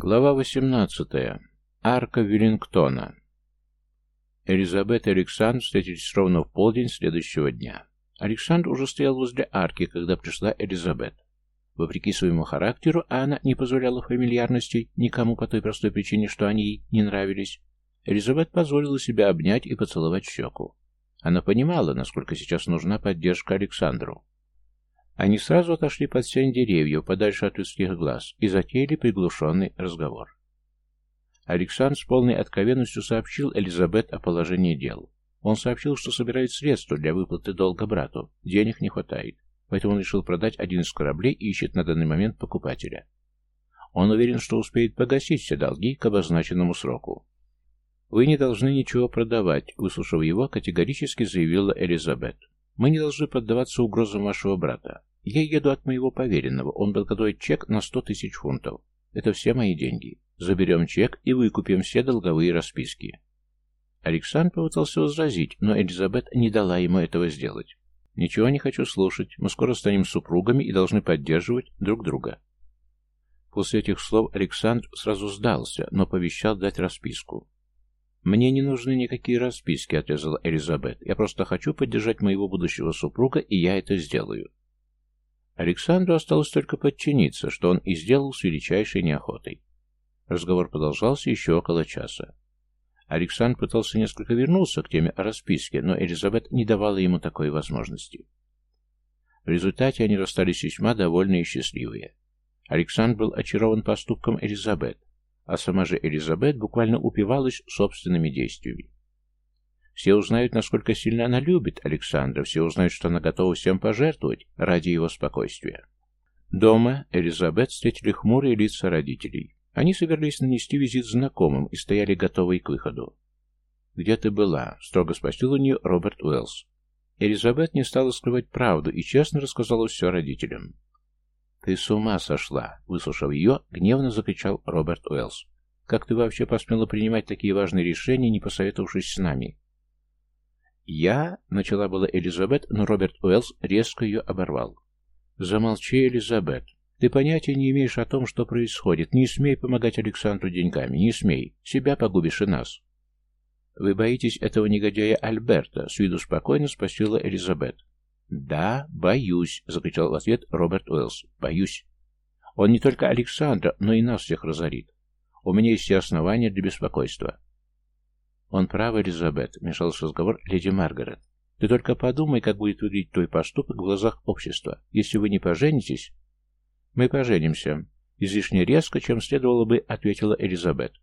Глава 18. Арка Веллингтона. Элизабет и Александр встретились ровно в полдень следующего дня. Александр уже стоял возле арки, когда пришла Элизабет. Вопреки своему характеру, Анна не позволяла фамильярностей никому по той простой причине, что они ей не нравились. Элизабет позволила себя обнять и поцеловать щеку. Она понимала, насколько сейчас нужна поддержка Александру. Они сразу отошли под сень деревьев, подальше от людских глаз, и затеяли приглушенный разговор. Александр с полной откровенностью сообщил Элизабет о положении дел. Он сообщил, что собирает средства для выплаты долга брату. Денег не хватает, поэтому он решил продать один из кораблей и ищет на данный момент покупателя. Он уверен, что успеет погасить все долги к обозначенному сроку. «Вы не должны ничего продавать», — выслушав его, категорически заявила Элизабет. «Мы не должны поддаваться угрозам вашего брата. Я еду от моего поверенного. Он подготовит чек на сто тысяч фунтов. Это все мои деньги. Заберем чек и выкупим все долговые расписки. Александр попытался возразить, но Элизабет не дала ему этого сделать. «Ничего не хочу слушать. Мы скоро станем супругами и должны поддерживать друг друга». После этих слов Александр сразу сдался, но пообещал дать расписку. «Мне не нужны никакие расписки», — отрезала Элизабет. «Я просто хочу поддержать моего будущего супруга, и я это сделаю». Александру осталось только подчиниться, что он и сделал с величайшей неохотой. Разговор продолжался еще около часа. Александр пытался несколько вернуться к теме о расписке, но Элизабет не давала ему такой возможности. В результате они расстались весьма довольные и счастливые. Александр был очарован поступком Элизабет, а сама же Элизабет буквально упивалась собственными действиями. Все узнают, насколько сильно она любит Александра, все узнают, что она готова всем пожертвовать ради его спокойствия. Дома Элизабет встретили хмурые лица родителей. Они собирались нанести визит знакомым и стояли готовые к выходу. «Где ты была?» — строго спросил у нее Роберт Уэллс. Элизабет не стала скрывать правду и честно рассказала все родителям. «Ты с ума сошла!» — выслушав ее, гневно закричал Роберт Уэллс. «Как ты вообще посмела принимать такие важные решения, не посоветовавшись с нами? «Я...» — начала была Элизабет, но Роберт Уэллс резко ее оборвал. «Замолчи, Элизабет. Ты понятия не имеешь о том, что происходит. Не смей помогать Александру деньгами. Не смей. Себя погубишь и нас». «Вы боитесь этого негодяя Альберта?» — с виду спокойно спросила Элизабет. «Да, боюсь», — закричал в ответ Роберт Уэллс. «Боюсь. Он не только Александра, но и нас всех разорит. У меня есть все основания для беспокойства. «Он прав, Элизабет», — вмешался разговор леди Маргарет. «Ты только подумай, как будет выглядеть твой поступок в глазах общества. Если вы не поженитесь...» «Мы поженимся», — излишне резко, чем следовало бы, ответила Элизабет.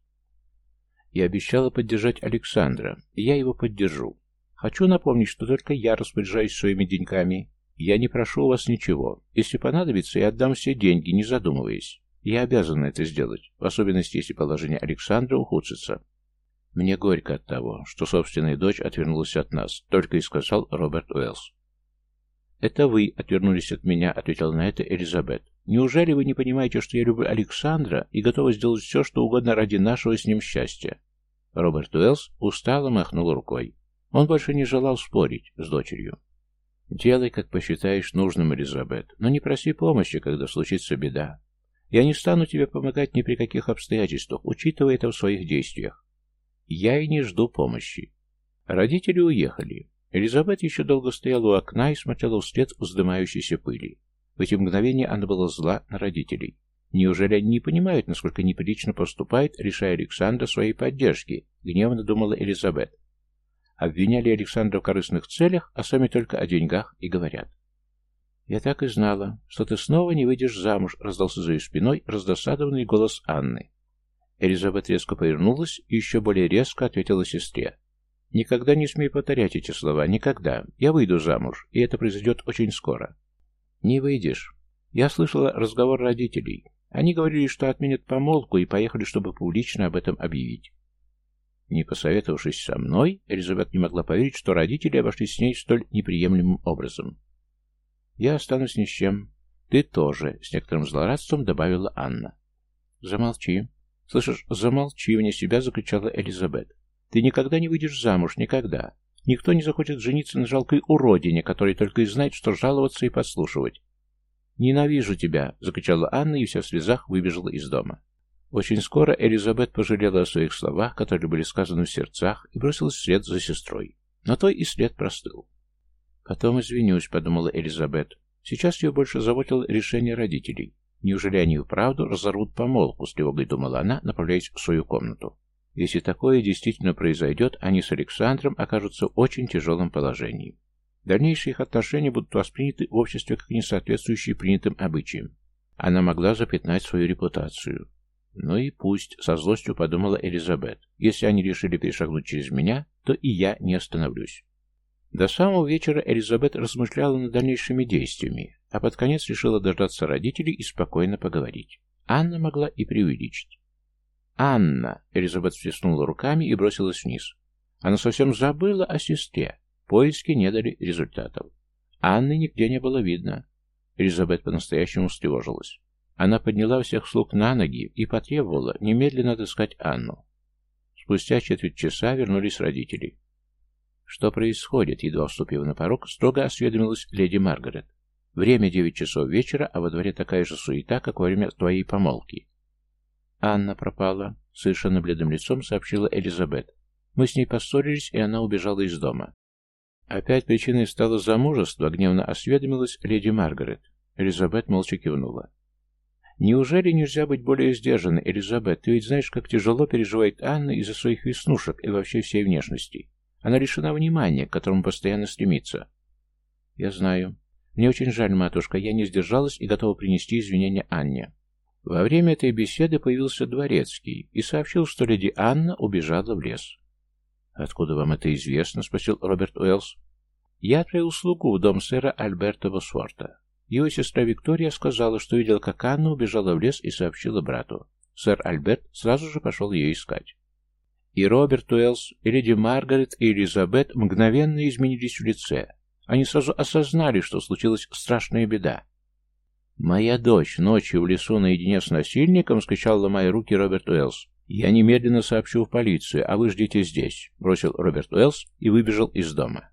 «Я обещала поддержать Александра, я его поддержу. Хочу напомнить, что только я распоряжаюсь своими деньгами. Я не прошу у вас ничего. Если понадобится, я отдам все деньги, не задумываясь. Я обязана это сделать, в особенности, если положение Александра ухудшится». «Мне горько от того, что собственная дочь отвернулась от нас», — только и сказал Роберт Уэллс. «Это вы отвернулись от меня», — ответила на это Элизабет. «Неужели вы не понимаете, что я люблю Александра и готова сделать все, что угодно ради нашего с ним счастья?» Роберт Уэллс устало махнул рукой. Он больше не желал спорить с дочерью. «Делай, как посчитаешь нужным, Элизабет, но не проси помощи, когда случится беда. Я не стану тебе помогать ни при каких обстоятельствах, учитывая это в своих действиях. Я и не жду помощи. Родители уехали. Элизабет еще долго стояла у окна и смотрела вслед вздымающейся пыли. В эти мгновения она была зла на родителей. Неужели они не понимают, насколько неприлично поступает, решая Александра своей поддержки? Гневно думала Элизабет. Обвиняли Александра в корыстных целях, а сами только о деньгах и говорят. «Я так и знала, что ты снова не выйдешь замуж», — раздался за ее спиной раздосадованный голос Анны. Элизабет резко повернулась и еще более резко ответила сестре. «Никогда не смей повторять эти слова. Никогда. Я выйду замуж, и это произойдет очень скоро». «Не выйдешь. Я слышала разговор родителей. Они говорили, что отменят помолвку и поехали, чтобы публично об этом объявить». Не посоветовавшись со мной, Элизабет не могла поверить, что родители обошлись с ней столь неприемлемым образом. «Я останусь ни с чем. Ты тоже», — с некоторым злорадством добавила Анна. «Замолчи. «Слышишь, замолчи вне себя!» — закричала Элизабет. «Ты никогда не выйдешь замуж, никогда. Никто не захочет жениться на жалкой уродине, который только и знает, что жаловаться и подслушивать». «Ненавижу тебя!» — закричала Анна и вся в слезах выбежала из дома. Очень скоро Элизабет пожалела о своих словах, которые были сказаны в сердцах, и бросилась вслед за сестрой. Но той и след простыл. «Потом извинюсь», — подумала Элизабет. Сейчас ее больше заботило решение родителей. Неужели они вправду разорвут помолвку, с тревогой думала она, направляясь в свою комнату. Если такое действительно произойдет, они с Александром окажутся в очень тяжелом положении. Дальнейшие их отношения будут восприняты в обществе как несоответствующие принятым обычаям. Она могла запятнать свою репутацию. «Ну и пусть», — со злостью подумала Элизабет. «Если они решили перешагнуть через меня, то и я не остановлюсь». До самого вечера Элизабет размышляла над дальнейшими действиями, а под конец решила дождаться родителей и спокойно поговорить. Анна могла и преувеличить. «Анна!» — Элизабет всплеснула руками и бросилась вниз. Она совсем забыла о сестре. Поиски не дали результатов. Анны нигде не было видно. Элизабет по-настоящему встревожилась. Она подняла всех слуг на ноги и потребовала немедленно отыскать Анну. Спустя четверть часа вернулись родители. «Что происходит?» Едва вступив на порог, строго осведомилась леди Маргарет. «Время девять часов вечера, а во дворе такая же суета, как во время твоей помолвки». «Анна пропала», — совершенно бледным лицом сообщила Элизабет. «Мы с ней поссорились, и она убежала из дома». Опять причиной стало замужество, гневно осведомилась леди Маргарет. Элизабет молча кивнула. Неужели нельзя быть более сдержанной, Элизабет? Ты ведь знаешь, как тяжело переживает Анна из-за своих веснушек и вообще всей внешности. Она лишена внимания, к которому постоянно стремится. Я знаю. Мне очень жаль, матушка, я не сдержалась и готова принести извинения Анне. Во время этой беседы появился дворецкий и сообщил, что леди Анна убежала в лес. «Откуда вам это известно?» — спросил Роберт Уэллс. «Я отправил слугу в дом сэра Альберта Босворта. Его сестра Виктория сказала, что видел, как Анна убежала в лес и сообщила брату. Сэр Альберт сразу же пошел ее искать. И Роберт Уэллс, и леди Маргарет, и Элизабет мгновенно изменились в лице. Они сразу осознали, что случилась страшная беда. «Моя дочь ночью в лесу наедине с насильником!» — скричал, ломая руки Роберт Уэллс. «Я немедленно сообщу в полицию, а вы ждите здесь», — бросил Роберт Уэллс и выбежал из дома.